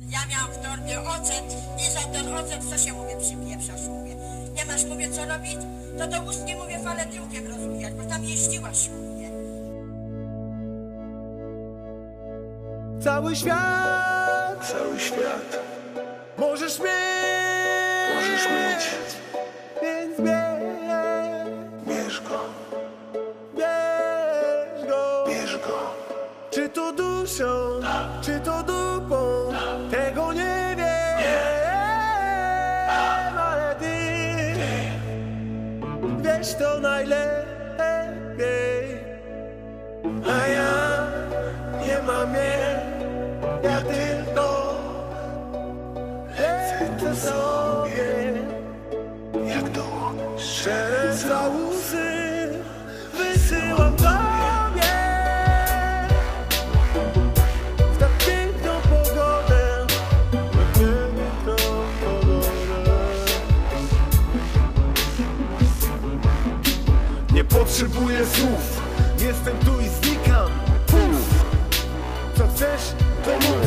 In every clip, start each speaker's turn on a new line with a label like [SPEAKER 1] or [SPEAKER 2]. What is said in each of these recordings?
[SPEAKER 1] Ja miałam w torbie ocet i za ten ocet co się mówię przypieprzasz mówię. Nie masz mówię co robić? To do ust nie mówię falę tyłkiem rozwijać, bo tam jeździłaś mówię.
[SPEAKER 2] Cały świat Cały świat możesz mieć, możesz mieć, więc bierz, bierz go, Czy to duszą, czy to dupą, tego nie wiem, ale ty wiesz to najlepiej, a ja nie mam jej, ja Potrzebuję słów. Jestem tu i znikam. Puf. Co chcesz? Pomóż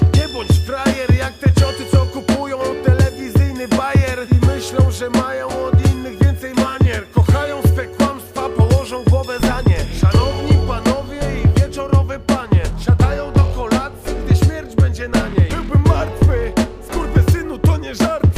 [SPEAKER 2] Nie bądź frajer Jak te cioty, co kupują telewizyjny bajer I myślą, że mają od innych więcej manier. Kochają swe kłamstwa, położą głowę za nie. Szanowni panowie i wieczorowe panie Siadają do kolacji, gdy śmierć będzie na niej. Byłbym martwy, synu to nie żart.